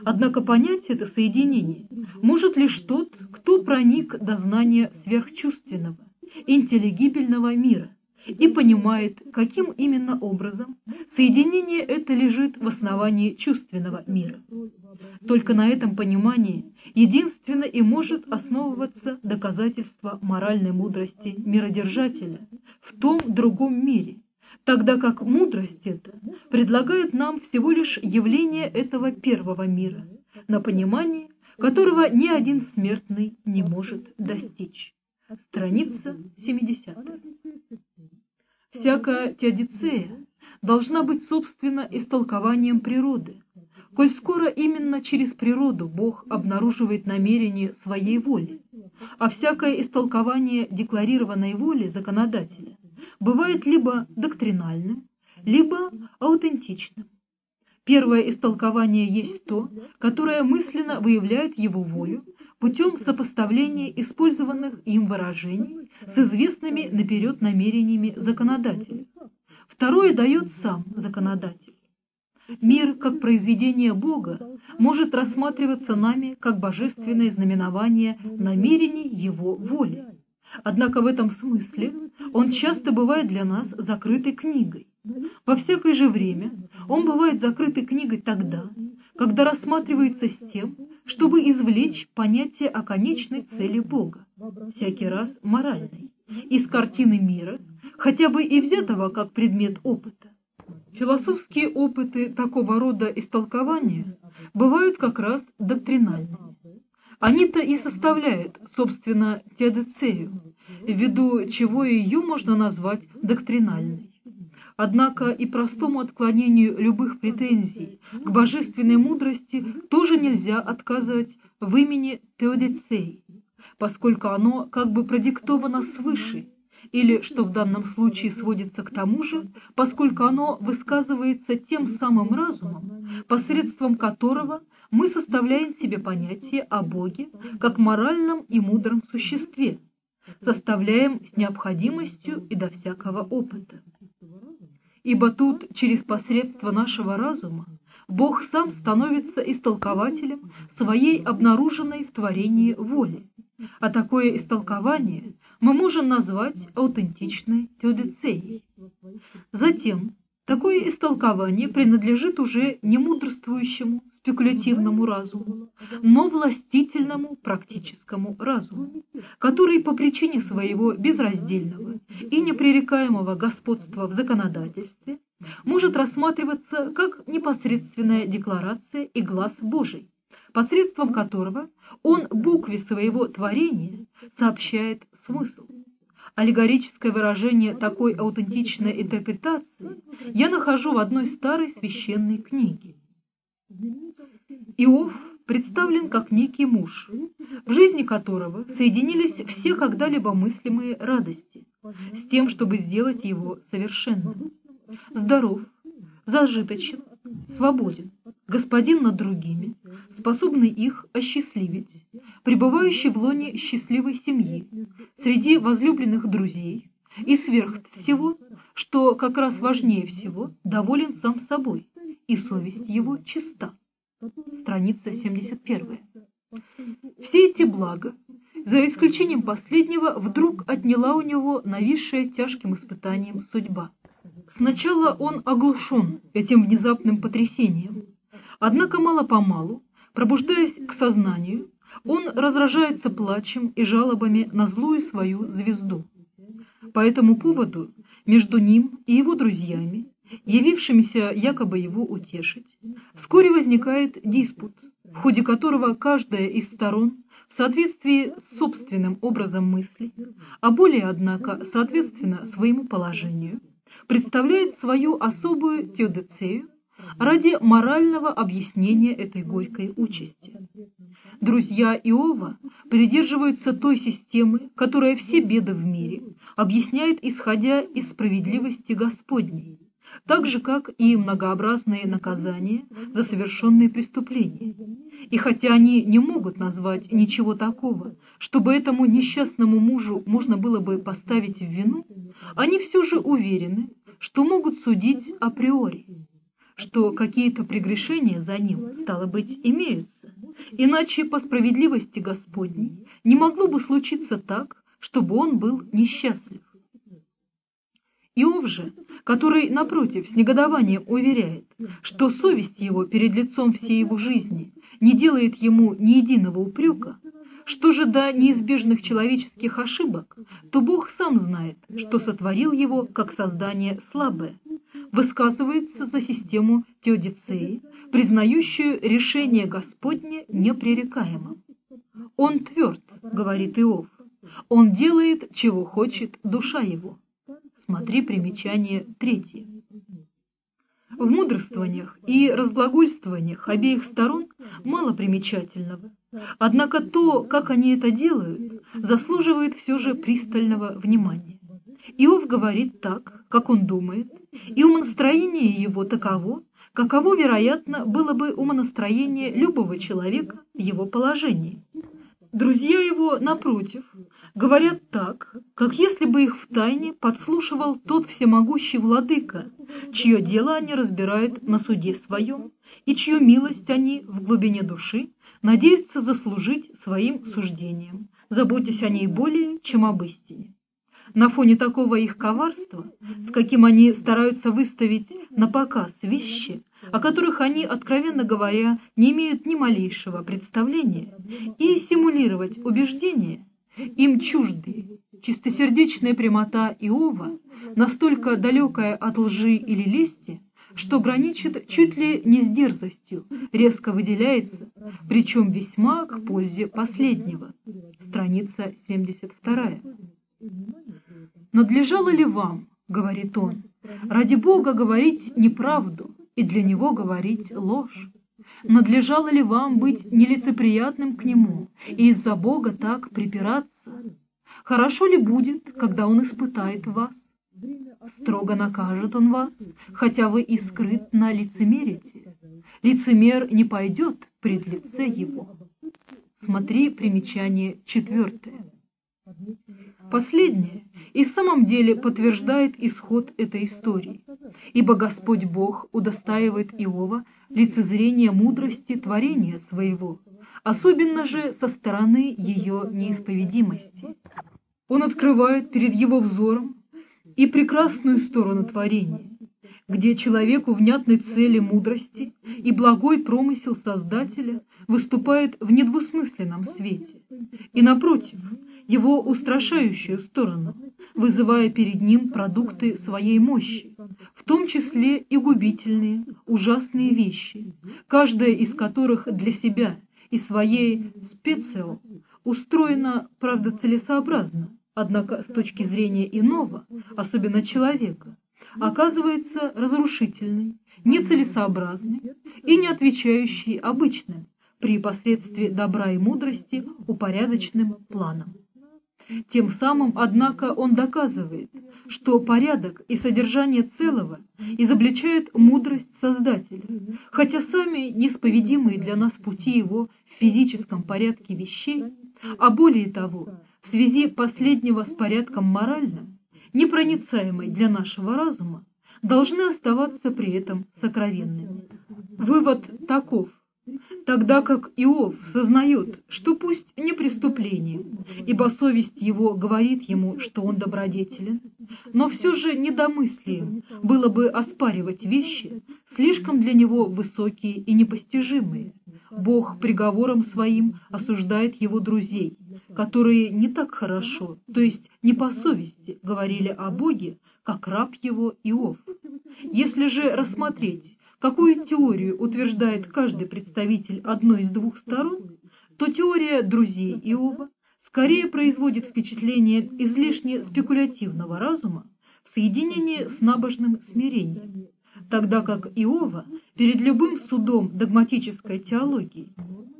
Однако понять это соединение может лишь тот, кто проник до знания сверхчувственного, интеллигибельного мира – и понимает, каким именно образом соединение это лежит в основании чувственного мира. Только на этом понимании единственно и может основываться доказательство моральной мудрости миродержателя в том другом мире, тогда как мудрость эта предлагает нам всего лишь явление этого первого мира, на понимании которого ни один смертный не может достичь. Страница 70. Всякая теодицея должна быть, собственно, истолкованием природы, коль скоро именно через природу Бог обнаруживает намерение своей воли, а всякое истолкование декларированной воли законодателя бывает либо доктринальным, либо аутентичным. Первое истолкование есть то, которое мысленно выявляет его волю путем сопоставления использованных им выражений с известными наперед намерениями законодателя. Второе дает сам законодатель. Мир, как произведение Бога, может рассматриваться нами как божественное знаменование намерений Его воли. Однако в этом смысле он часто бывает для нас закрытой книгой. Во всякое же время он бывает закрытой книгой тогда, когда рассматривается с тем, чтобы извлечь понятие о конечной цели Бога, всякий раз моральной, из картины мира, хотя бы и взятого как предмет опыта. Философские опыты такого рода истолкования бывают как раз доктринальными. Они-то и составляют, собственно, теодицею, ввиду чего ее можно назвать доктринальной. Однако и простому отклонению любых претензий к божественной мудрости тоже нельзя отказывать в имени Теодицей, поскольку оно как бы продиктовано свыше, или, что в данном случае сводится к тому же, поскольку оно высказывается тем самым разумом, посредством которого мы составляем себе понятие о Боге как моральном и мудром существе, составляем с необходимостью и до всякого опыта. Ибо тут через посредство нашего разума Бог сам становится истолкователем своей обнаруженной в творении воли, а такое истолкование мы можем назвать аутентичной теодицеей. Затем, такое истолкование принадлежит уже не мудрствующему спекулятивному разуму, но властительному практическому разуму, который по причине своего безраздельного и непререкаемого господства в законодательстве может рассматриваться как непосредственная декларация и глаз Божий, посредством которого он букве своего творения сообщает смысл. Аллегорическое выражение такой аутентичной интерпретации я нахожу в одной старой священной книге. Иов представлен как некий муж, в жизни которого соединились все когда-либо мыслимые радости, с тем, чтобы сделать его совершенным. Здоров, зажиточен, свободен, господин над другими, способный их осчастливить, пребывающий в лоне счастливой семьи, среди возлюбленных друзей, и сверх всего, что как раз важнее всего, доволен сам собой, и совесть его чиста страница 71. Все эти блага, за исключением последнего, вдруг отняла у него нависшая тяжким испытанием судьба. Сначала он оглушен этим внезапным потрясением, однако мало-помалу, пробуждаясь к сознанию, он разражается плачем и жалобами на злую свою звезду. По этому поводу между ним и его друзьями явившимися якобы его утешить, вскоре возникает диспут, в ходе которого каждая из сторон в соответствии с собственным образом мысли, а более, однако, соответственно своему положению, представляет свою особую теодицею, ради морального объяснения этой горькой участи. Друзья Иова придерживаются той системы, которая все беды в мире объясняет, исходя из справедливости Господней, так же, как и многообразные наказания за совершенные преступления. И хотя они не могут назвать ничего такого, чтобы этому несчастному мужу можно было бы поставить в вину, они все же уверены, что могут судить априори, что какие-то прегрешения за ним, стало быть, имеются. Иначе по справедливости Господней не могло бы случиться так, чтобы он был несчастлив. Иов же, который, напротив, с негодованием уверяет, что совесть его перед лицом всей его жизни не делает ему ни единого упрека, что же до неизбежных человеческих ошибок, то Бог сам знает, что сотворил его как создание слабое, высказывается за систему теодицеи, признающую решение Господне непререкаемым. «Он тверд», — говорит Иов, — «он делает, чего хочет душа его». Смотри примечание третье. В мудрствованиях и разглагольствованиях обеих сторон мало примечательного. Однако то, как они это делают, заслуживает все же пристального внимания. Иов говорит так, как он думает, и умонастроение его таково, каково, вероятно, было бы умонастроение любого человека в его положении. Друзья его, напротив, говорят так, как если бы их втайне подслушивал тот всемогущий владыка, чье дело они разбирают на суде своем, и чью милость они в глубине души надеются заслужить своим суждением, заботясь о ней более, чем об истине. На фоне такого их коварства, с каким они стараются выставить на показ вещи, о которых они, откровенно говоря, не имеют ни малейшего представления, и симулировать убеждения, им чужды чистосердечная прямота Иова, настолько далекая от лжи или лести, что граничит чуть ли не с дерзостью, резко выделяется, причем весьма к пользе последнего. Страница 72. «Надлежало ли вам, — говорит он, — ради Бога говорить неправду и для Него говорить ложь? Надлежало ли вам быть нелицеприятным к Нему и из-за Бога так припираться? Хорошо ли будет, когда Он испытает вас? Строго накажет Он вас, хотя вы и скрытно лицемерите. Лицемер не пойдет пред лице Его. Смотри примечание четвертое. Последнее и в самом деле подтверждает исход этой истории, ибо Господь Бог удостаивает Иова лицезрения мудрости творения своего, особенно же со стороны ее неисповедимости. Он открывает перед его взором и прекрасную сторону творения, где человеку внятной цели мудрости и благой промысел Создателя выступает в недвусмысленном свете, и, напротив, его устрашающую сторону, вызывая перед ним продукты своей мощи, в том числе и губительные, ужасные вещи, каждая из которых для себя и своей специо устроена, правда, целесообразно, однако с точки зрения иного, особенно человека, оказывается разрушительной, нецелесообразной и не отвечающей обычным при посредстве добра и мудрости упорядоченным планам. Тем самым, однако, он доказывает, что порядок и содержание целого изобличают мудрость Создателя, хотя сами несповедимые для нас пути его в физическом порядке вещей, а более того, в связи последнего с порядком моральным, непроницаемой для нашего разума, должны оставаться при этом сокровенными. Вывод таков – тогда как Иов сознает, что пусть не преступление, ибо совесть его говорит ему, что он добродетелен, но все же недомыслием было бы оспаривать вещи, слишком для него высокие и непостижимые. Бог приговором своим осуждает его друзей, которые не так хорошо, то есть не по совести, говорили о Боге, как раб его Иов. Если же рассмотреть какую теорию утверждает каждый представитель одной из двух сторон, то теория друзей Иова скорее производит впечатление излишне спекулятивного разума в соединении с набожным смирением, тогда как Иова перед любым судом догматической теологии,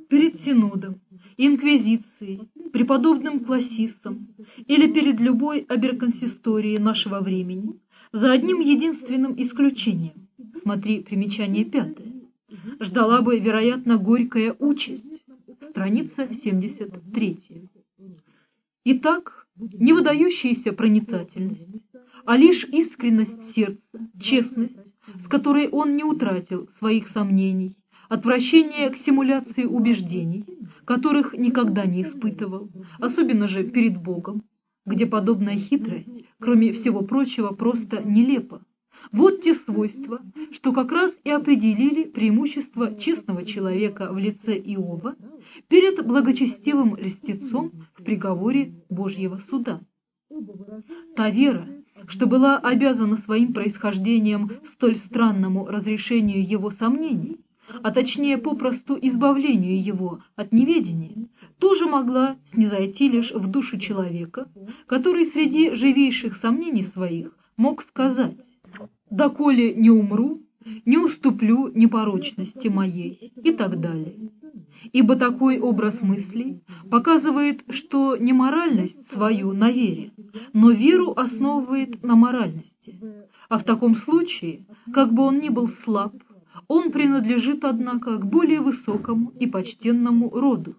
перед синодом, инквизицией, преподобным классистом или перед любой аберконсисторией нашего времени, за одним единственным исключением, смотри примечание пятое, ждала бы, вероятно, горькая участь, страница 73. Итак, не выдающаяся проницательность, а лишь искренность сердца, честность, с которой он не утратил своих сомнений, отвращение к симуляции убеждений, которых никогда не испытывал, особенно же перед Богом, где подобная хитрость, кроме всего прочего, просто нелепа. Вот те свойства, что как раз и определили преимущество честного человека в лице Иова перед благочестивым льстецом в приговоре Божьего суда. Та вера, что была обязана своим происхождением столь странному разрешению его сомнений, а точнее попросту избавлению его от неведения, тоже могла снизойти лишь в душу человека, который среди живейших сомнений своих мог сказать «доколе не умру, не уступлю непорочности моей» и так далее. Ибо такой образ мыслей показывает, что не моральность свою на вере, но веру основывает на моральности. А в таком случае, как бы он ни был слаб, он принадлежит, однако, к более высокому и почтенному роду,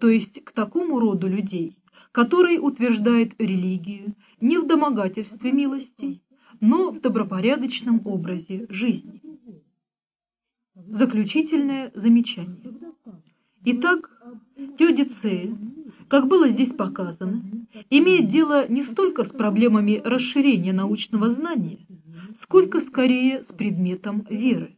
то есть к такому роду людей, который утверждает религию не в домогательстве милостей, но в добропорядочном образе жизни. Заключительное замечание. Итак, теодицея, как было здесь показано, имеет дело не столько с проблемами расширения научного знания, сколько скорее с предметом веры.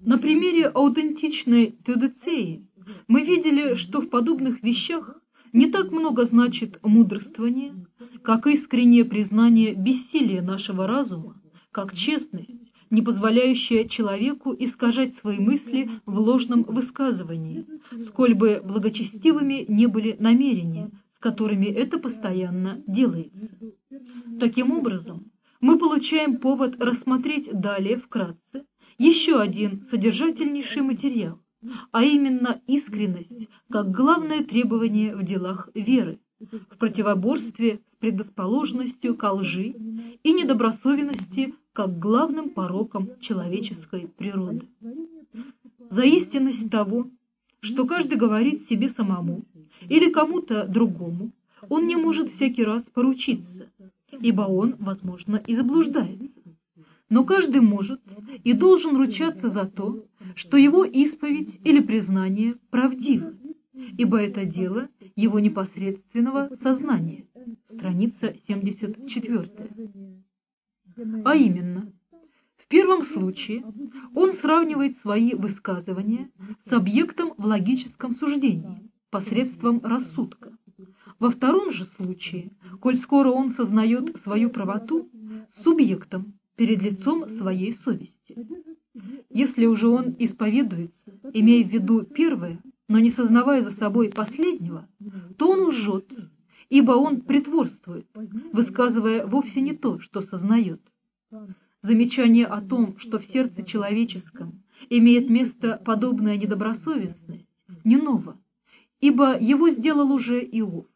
На примере аутентичной теодицеи мы видели, что в подобных вещах не так много значит мудрствование, как искреннее признание бессилия нашего разума, как честность, не позволяющая человеку искажать свои мысли в ложном высказывании, сколь бы благочестивыми не были намерения, с которыми это постоянно делается. Таким образом, мы получаем повод рассмотреть далее вкратце еще один содержательнейший материал, а именно искренность как главное требование в делах веры, в противоборстве с предрасположенностью ко лжи и недобросовенности как главным пороком человеческой природы. За истинность того, что каждый говорит себе самому или кому-то другому, он не может всякий раз поручиться, ибо он, возможно, и заблуждается. Но каждый может и должен ручаться за то, что его исповедь или признание правдивы, ибо это дело его непосредственного сознания. Страница 74. А именно, в первом случае он сравнивает свои высказывания с объектом в логическом суждении посредством рассудка. Во втором же случае, коль скоро он сознает свою правоту, с субъектом перед лицом своей совести. Если уже он исповедуется, имея в виду первое, но не сознавая за собой последнего, то он лжет, ибо он притворствует, высказывая вовсе не то, что сознает. Замечание о том, что в сердце человеческом имеет место подобная недобросовестность, не ново, ибо его сделал уже Иов.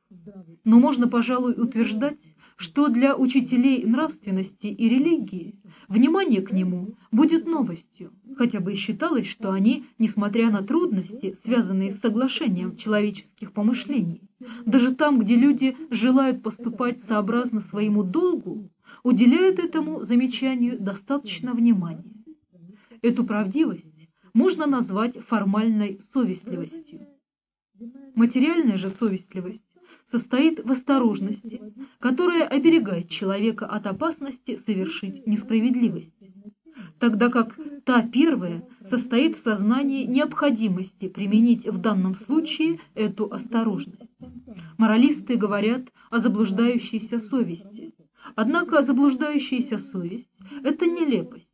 Но можно, пожалуй, утверждать, что для учителей нравственности и религии внимание к нему будет новостью, хотя бы считалось, что они, несмотря на трудности, связанные с соглашением человеческих помышлений, даже там, где люди желают поступать сообразно своему долгу, уделяют этому замечанию достаточно внимания. Эту правдивость можно назвать формальной совестливостью. Материальная же совестливость состоит в осторожности, которая оберегает человека от опасности совершить несправедливость, тогда как та первая состоит в сознании необходимости применить в данном случае эту осторожность. Моралисты говорят о заблуждающейся совести, однако заблуждающаяся совесть – это нелепость.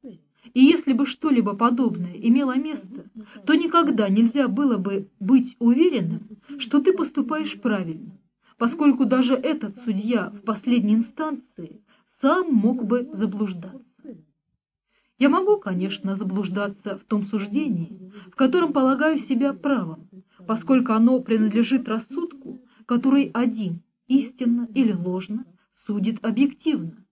И если бы что-либо подобное имело место, то никогда нельзя было бы быть уверенным, что ты поступаешь правильно, поскольку даже этот судья в последней инстанции сам мог бы заблуждаться. Я могу, конечно, заблуждаться в том суждении, в котором полагаю себя правым, поскольку оно принадлежит рассудку, который один, истинно или ложно, судит объективно.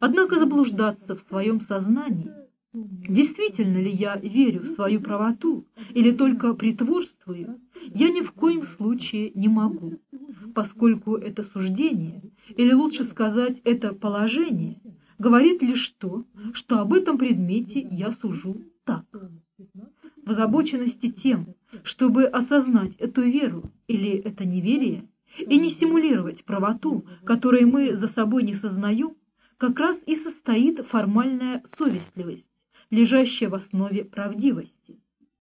Однако заблуждаться в своем сознании, действительно ли я верю в свою правоту или только притворствую, я ни в коем случае не могу, поскольку это суждение, или лучше сказать, это положение, говорит лишь то, что об этом предмете я сужу так. В озабоченности тем, чтобы осознать эту веру или это неверие, и не стимулировать правоту, которой мы за собой не сознаем, как раз и состоит формальная совестливость, лежащая в основе правдивости.